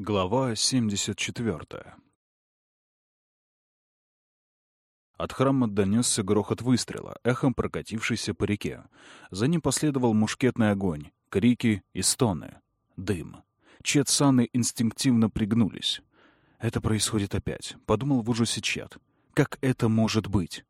Глава 74 От храма донесся грохот выстрела, эхом прокатившийся по реке. За ним последовал мушкетный огонь, крики и стоны. Дым. Чет с Анной инстинктивно пригнулись. «Это происходит опять», — подумал в ужасе Чет. «Как это может быть?»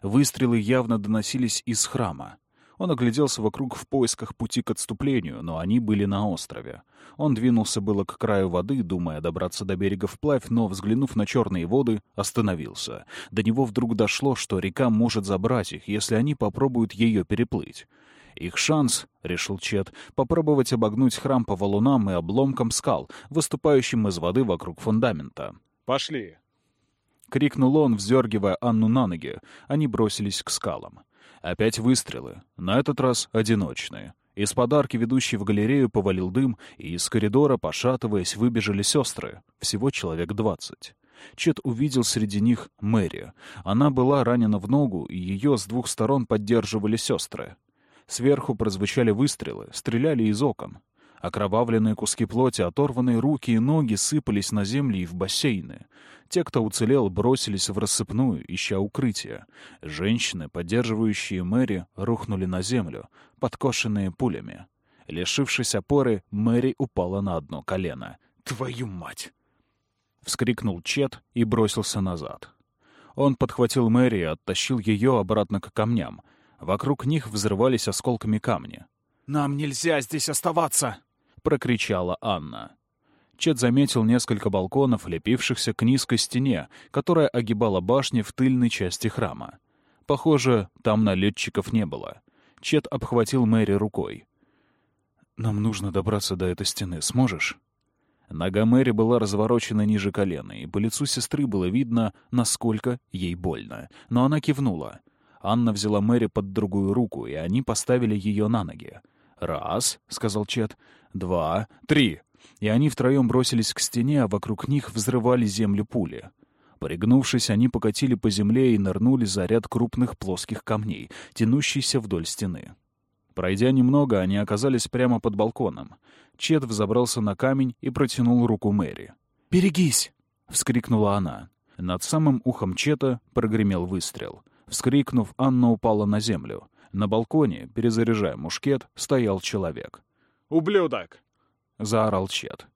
Выстрелы явно доносились из храма. Он огляделся вокруг в поисках пути к отступлению, но они были на острове. Он двинулся было к краю воды, думая добраться до берега вплавь, но, взглянув на черные воды, остановился. До него вдруг дошло, что река может забрать их, если они попробуют ее переплыть. Их шанс, — решил Чет, — попробовать обогнуть храм по валунам и обломкам скал, выступающим из воды вокруг фундамента. «Пошли!» — крикнул он, вздергивая Анну на ноги. Они бросились к скалам. Опять выстрелы, на этот раз одиночные. Из подарки, ведущей в галерею, повалил дым, и из коридора, пошатываясь, выбежали сестры. Всего человек двадцать. Чет увидел среди них Мэри. Она была ранена в ногу, и ее с двух сторон поддерживали сестры. Сверху прозвучали выстрелы, стреляли из окон. Окровавленные куски плоти, оторванные руки и ноги сыпались на землю и в бассейны. Те, кто уцелел, бросились в рассыпную, ища укрытия. Женщины, поддерживающие Мэри, рухнули на землю, подкошенные пулями. Лишившись опоры, Мэри упала на одно колено. «Твою мать!» — вскрикнул Чет и бросился назад. Он подхватил Мэри и оттащил ее обратно к камням. Вокруг них взрывались осколками камни. «Нам нельзя здесь оставаться!» — прокричала Анна. Чет заметил несколько балконов, лепившихся к низкой стене, которая огибала башни в тыльной части храма. Похоже, там налетчиков не было. Чет обхватил Мэри рукой. «Нам нужно добраться до этой стены. Сможешь?» Нога Мэри была разворочена ниже колена, и по лицу сестры было видно, насколько ей больно. Но она кивнула. Анна взяла Мэри под другую руку, и они поставили ее на ноги. «Раз», — сказал Чет, — «два, три» и они втроем бросились к стене, а вокруг них взрывали землю пули. Пригнувшись, они покатили по земле и нырнули за ряд крупных плоских камней, тянущийся вдоль стены. Пройдя немного, они оказались прямо под балконом. Чет взобрался на камень и протянул руку Мэри. «Берегись!» — вскрикнула она. Над самым ухом Чета прогремел выстрел. Вскрикнув, Анна упала на землю. На балконе, перезаряжая мушкет, стоял человек. «Ублюдок!» — заорал Чет.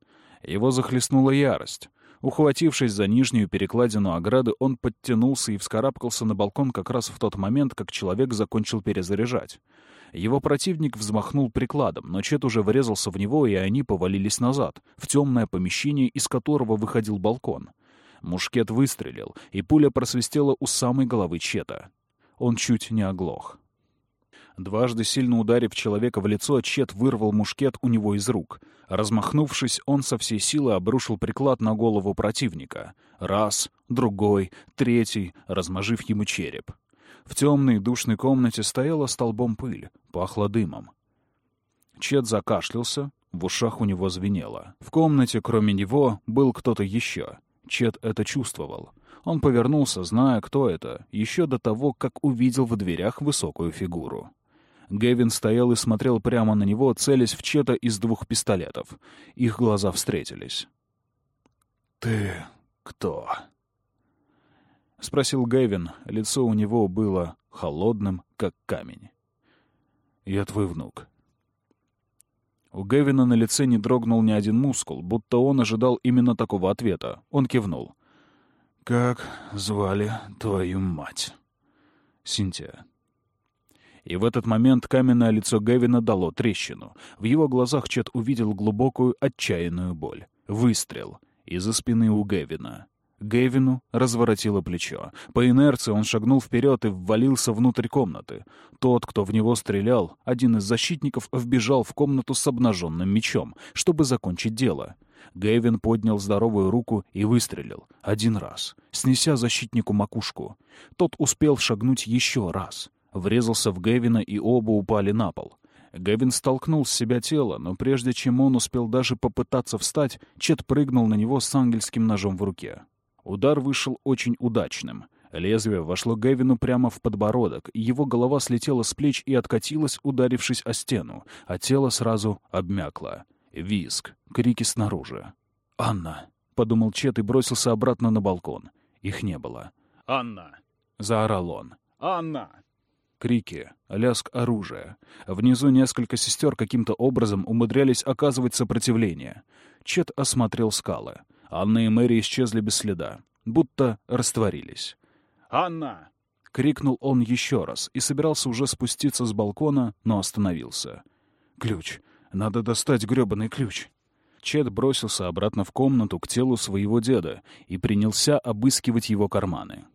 Его захлестнула ярость. Ухватившись за нижнюю перекладину ограды, он подтянулся и вскарабкался на балкон как раз в тот момент, как человек закончил перезаряжать. Его противник взмахнул прикладом, но Чет уже врезался в него, и они повалились назад, в темное помещение, из которого выходил балкон. Мушкет выстрелил, и пуля просвистела у самой головы Чета. Он чуть не оглох. Дважды сильно ударив человека в лицо, Чет вырвал мушкет у него из рук. Размахнувшись, он со всей силы обрушил приклад на голову противника. Раз, другой, третий, размажив ему череп. В темной душной комнате стояла столбом пыль, пахло дымом. Чет закашлялся, в ушах у него звенело. В комнате, кроме него, был кто-то еще. Чет это чувствовал. Он повернулся, зная, кто это, еще до того, как увидел в дверях высокую фигуру. Гэвин стоял и смотрел прямо на него, целясь в Чета из двух пистолетов. Их глаза встретились. «Ты кто?» — спросил Гэвин. Лицо у него было холодным, как камень. «Я твой внук». У Гэвина на лице не дрогнул ни один мускул, будто он ожидал именно такого ответа. Он кивнул. «Как звали твою мать?» «Синтия». И в этот момент каменное лицо Гевина дало трещину. В его глазах Чет увидел глубокую, отчаянную боль. Выстрел. Из-за спины у Гевина. Гевину разворотило плечо. По инерции он шагнул вперед и ввалился внутрь комнаты. Тот, кто в него стрелял, один из защитников, вбежал в комнату с обнаженным мечом, чтобы закончить дело. Гэвин поднял здоровую руку и выстрелил. Один раз, снеся защитнику макушку. Тот успел шагнуть еще раз врезался в Гевина, и оба упали на пол. Гевин столкнул с себя тело, но прежде чем он успел даже попытаться встать, Чет прыгнул на него с ангельским ножом в руке. Удар вышел очень удачным. Лезвие вошло Гевину прямо в подбородок, и его голова слетела с плеч и откатилась, ударившись о стену, а тело сразу обмякло. Виск, крики снаружи. «Анна», — подумал Чет и бросился обратно на балкон. Их не было. «Анна! — заорал он. Анна!» Крики, лязг оружия. Внизу несколько сестер каким-то образом умудрялись оказывать сопротивление. Чет осмотрел скалы. Анна и Мэри исчезли без следа, будто растворились. «Анна!» — крикнул он еще раз и собирался уже спуститься с балкона, но остановился. «Ключ. Надо достать грёбаный ключ». Чет бросился обратно в комнату к телу своего деда и принялся обыскивать его карманы.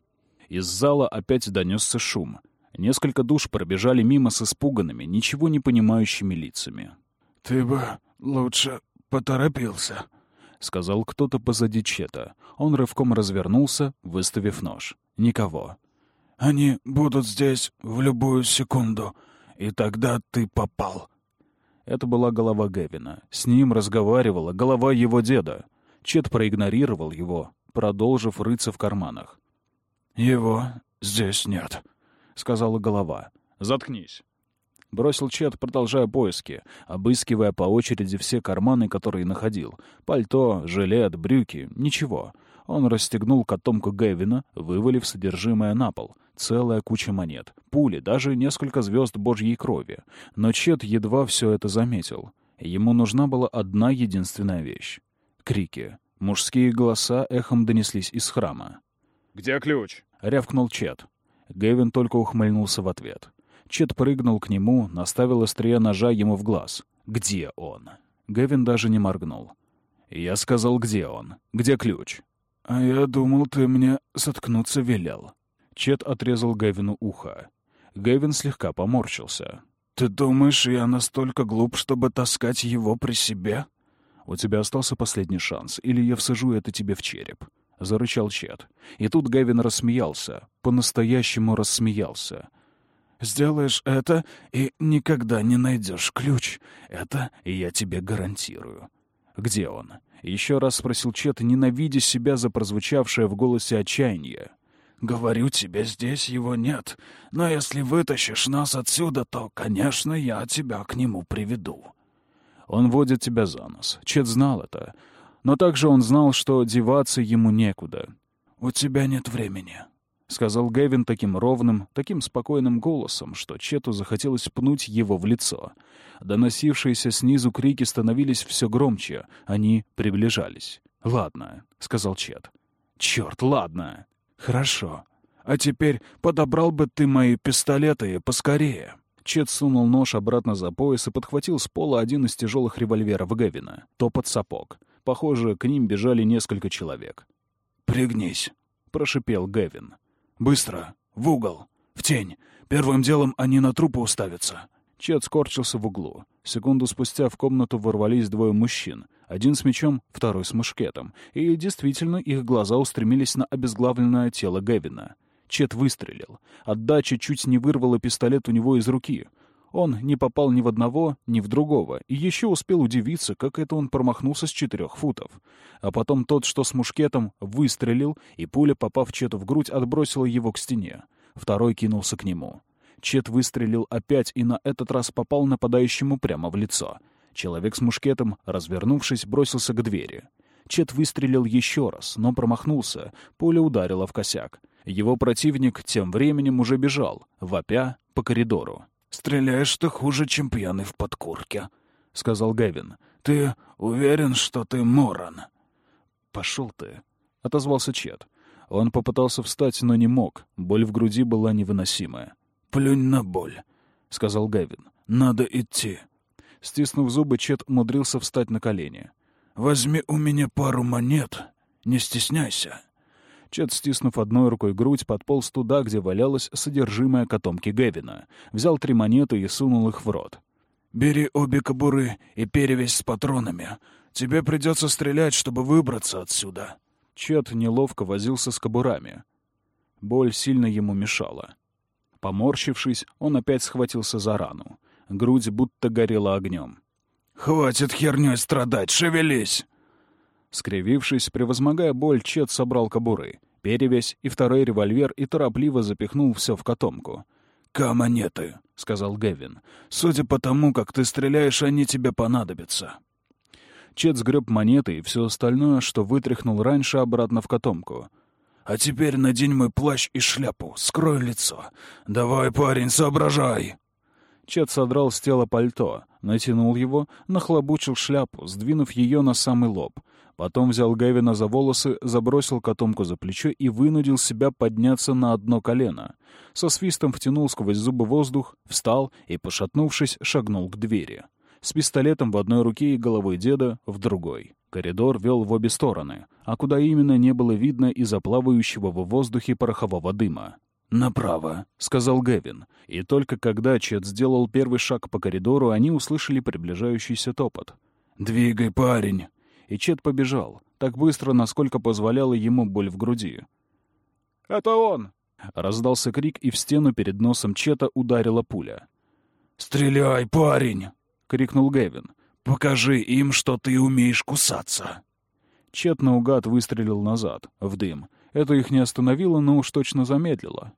Из зала опять донесся шум. Несколько душ пробежали мимо с испуганными, ничего не понимающими лицами. «Ты бы лучше поторопился», — сказал кто-то позади Чета. Он рывком развернулся, выставив нож. Никого. «Они будут здесь в любую секунду, и тогда ты попал». Это была голова Гевина. С ним разговаривала голова его деда. Чет проигнорировал его, продолжив рыться в карманах. «Его здесь нет», — сказала голова. «Заткнись». Бросил Чет, продолжая поиски, обыскивая по очереди все карманы, которые находил. Пальто, жилет, брюки — ничего. Он расстегнул котомку Гэвина, вывалив содержимое на пол. Целая куча монет, пули, даже несколько звезд божьей крови. Но Чет едва все это заметил. Ему нужна была одна единственная вещь. Крики. Мужские голоса эхом донеслись из храма. «Где ключ?» — рявкнул Чет. Гэвин только ухмыльнулся в ответ. Чет прыгнул к нему, наставил острие ножа ему в глаз. «Где он?» Гэвин даже не моргнул. «Я сказал, где он? Где ключ?» «А я думал, ты мне заткнуться велел». Чет отрезал Гэвину ухо. Гэвин слегка поморщился. «Ты думаешь, я настолько глуп, чтобы таскать его при себе?» «У тебя остался последний шанс, или я всажу это тебе в череп», — зарычал Чет. И тут Гэвин рассмеялся. По-настоящему рассмеялся. «Сделаешь это, и никогда не найдешь ключ. Это я тебе гарантирую». «Где он?» — еще раз спросил Чет, ненавидя себя за прозвучавшее в голосе отчаяние. «Говорю тебе, здесь его нет. Но если вытащишь нас отсюда, то, конечно, я тебя к нему приведу». Он водит тебя за нос. Чет знал это. Но также он знал, что деваться ему некуда. «У тебя нет времени», — сказал Гэвин таким ровным, таким спокойным голосом, что Чету захотелось пнуть его в лицо. Доносившиеся снизу крики становились все громче. Они приближались. «Ладно», — сказал Чет. «Черт, ладно». «Хорошо. А теперь подобрал бы ты мои пистолеты поскорее». Чет сунул нож обратно за пояс и подхватил с пола один из тяжелых револьверов Гэвина. Топот сапог. Похоже, к ним бежали несколько человек. «Пригнись», — прошипел Гэвин. «Быстро! В угол! В тень! Первым делом они на трупы уставятся!» Чет скорчился в углу. Секунду спустя в комнату ворвались двое мужчин. Один с мечом, второй с мушкетом. И действительно, их глаза устремились на обезглавленное тело Гэвина. Чет выстрелил. Отдача чуть не вырвала пистолет у него из руки. Он не попал ни в одного, ни в другого, и еще успел удивиться, как это он промахнулся с четырех футов. А потом тот, что с мушкетом, выстрелил, и пуля, попав Чету в грудь, отбросила его к стене. Второй кинулся к нему. Чет выстрелил опять и на этот раз попал нападающему прямо в лицо. Человек с мушкетом, развернувшись, бросился к двери. Чет выстрелил еще раз, но промахнулся. Пуля ударила в косяк. Его противник тем временем уже бежал, вопя по коридору. «Стреляешь ты хуже, чем пьяный в подкурке», — сказал Гэвин. «Ты уверен, что ты Моран?» «Пошел ты», — отозвался Чет. Он попытался встать, но не мог. Боль в груди была невыносимая. «Плюнь на боль», — сказал Гэвин. «Надо идти». Стиснув зубы, Чет умудрился встать на колени. «Возьми у меня пару монет. Не стесняйся». Чет, стиснув одной рукой грудь, подполз туда, где валялось содержимое котомки Гэвина. Взял три монеты и сунул их в рот. «Бери обе кобуры и перевесь с патронами. Тебе придется стрелять, чтобы выбраться отсюда». Чет неловко возился с кобурами. Боль сильно ему мешала. Поморщившись, он опять схватился за рану. Грудь будто горела огнем. «Хватит хернёй страдать, шевелись!» Скривившись, превозмогая боль, Чет собрал кобуры, перевязь и второй револьвер и торопливо запихнул все в котомку. «Камонеты», — сказал Гэвин. «Судя по тому, как ты стреляешь, они тебе понадобятся». Чет сгреб монеты и все остальное, что вытряхнул раньше, обратно в котомку. «А теперь надень мой плащ и шляпу, скрой лицо. Давай, парень, соображай!» Чет содрал с тела пальто, натянул его, нахлобучил шляпу, сдвинув ее на самый лоб. Потом взял Гевина за волосы, забросил котомку за плечо и вынудил себя подняться на одно колено. Со свистом втянул сквозь зубы воздух, встал и, пошатнувшись, шагнул к двери. С пистолетом в одной руке и головой деда в другой. Коридор вел в обе стороны, а куда именно не было видно из-за плавающего в воздухе порохового дыма. «Направо», — сказал Гевин. И только когда Чет сделал первый шаг по коридору, они услышали приближающийся топот. «Двигай, парень!» И Чет побежал, так быстро, насколько позволяла ему боль в груди. «Это он!» — раздался крик, и в стену перед носом Чета ударила пуля. «Стреляй, парень!» — крикнул Гевин. «Покажи им, что ты умеешь кусаться!» Чет наугад выстрелил назад, в дым. Это их не остановило, но уж точно замедлило.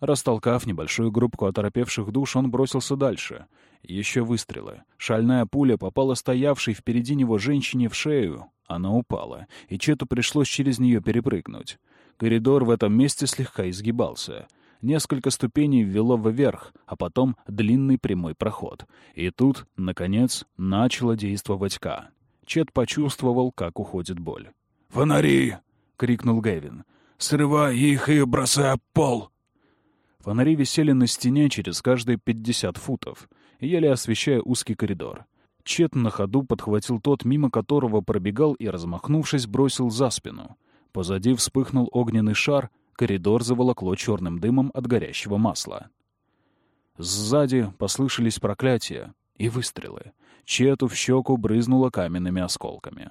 Растолкав небольшую группку оторопевших душ, он бросился дальше. Еще выстрелы. Шальная пуля попала стоявшей впереди него женщине в шею. Она упала, и Чету пришлось через нее перепрыгнуть. Коридор в этом месте слегка изгибался. Несколько ступеней ввело вверх, а потом длинный прямой проход. И тут, наконец, начало действовать К. Чет почувствовал, как уходит боль. «Фонари!» — крикнул Гэвин. «Срывай их и бросай об пол!» Фонари висели на стене через каждые пятьдесят футов, еле освещая узкий коридор. Чет на ходу подхватил тот, мимо которого пробегал и, размахнувшись, бросил за спину. Позади вспыхнул огненный шар, коридор заволокло черным дымом от горящего масла. Сзади послышались проклятия и выстрелы. Чету в щеку брызнуло каменными осколками.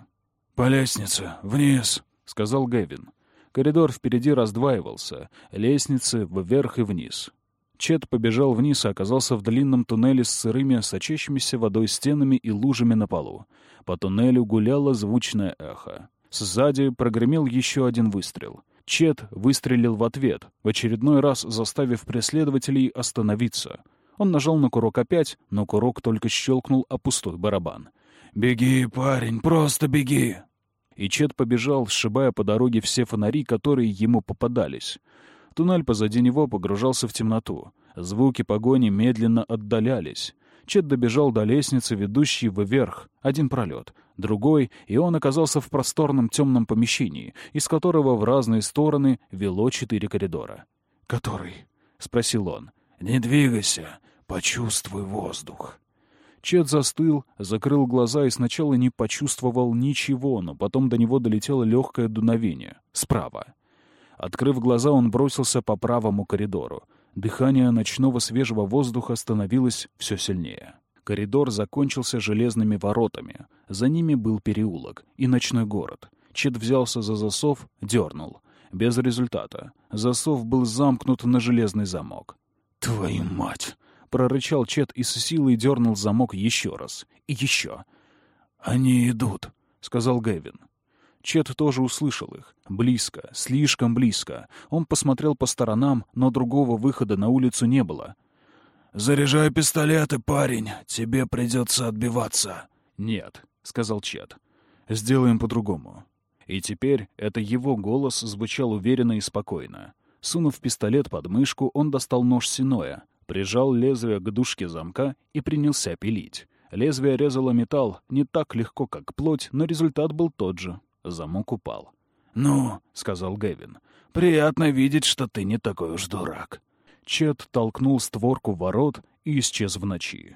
«По лестнице, вниз», — сказал Гэвин. Коридор впереди раздваивался, лестницы вверх и вниз. Чет побежал вниз и оказался в длинном туннеле с сырыми, сочащимися водой стенами и лужами на полу. По туннелю гуляло звучное эхо. Сзади прогремел еще один выстрел. Чет выстрелил в ответ, в очередной раз заставив преследователей остановиться. Он нажал на курок опять, но курок только щелкнул о пустой барабан. «Беги, парень, просто беги!» И Чет побежал, сшибая по дороге все фонари, которые ему попадались. Туннель позади него погружался в темноту. Звуки погони медленно отдалялись. Чет добежал до лестницы, ведущей вверх. Один пролет, другой, и он оказался в просторном темном помещении, из которого в разные стороны вело четыре коридора. «Который?» — спросил он. «Не двигайся, почувствуй воздух». Чет застыл, закрыл глаза и сначала не почувствовал ничего, но потом до него долетело легкое дуновение. Справа. Открыв глаза, он бросился по правому коридору. Дыхание ночного свежего воздуха становилось все сильнее. Коридор закончился железными воротами. За ними был переулок и ночной город. Чет взялся за засов, дернул. Без результата. Засов был замкнут на железный замок. «Твою мать!» — прорычал Чет и с силой дернул замок еще раз. И еще. «Они идут», — сказал Гэвин. Чет тоже услышал их. Близко, слишком близко. Он посмотрел по сторонам, но другого выхода на улицу не было. «Заряжай пистолеты, парень. Тебе придется отбиваться». «Нет», — сказал Чет. «Сделаем по-другому». И теперь это его голос звучал уверенно и спокойно. Сунув пистолет под мышку, он достал нож Синоя, прижал лезвие к дужке замка и принялся пилить. Лезвие резало металл не так легко, как плоть, но результат был тот же. Замок упал. «Ну», — сказал Гэвин, — «приятно видеть, что ты не такой уж дурак». Чет толкнул створку ворот и исчез в ночи.